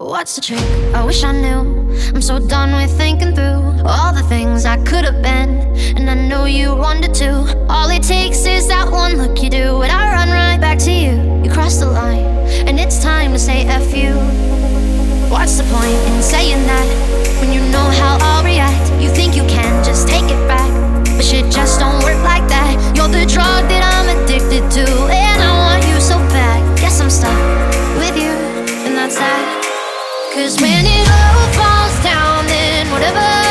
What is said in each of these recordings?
What's the trick? I wish I knew. I'm so done with thinking through all the things I could have been. And I know you wanted to. All it takes is that one look you do. Cause when it all falls down, then whatever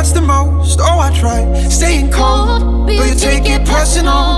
hurts the most. Oh, I try staying cold, but you take it personal.